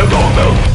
the gold belt.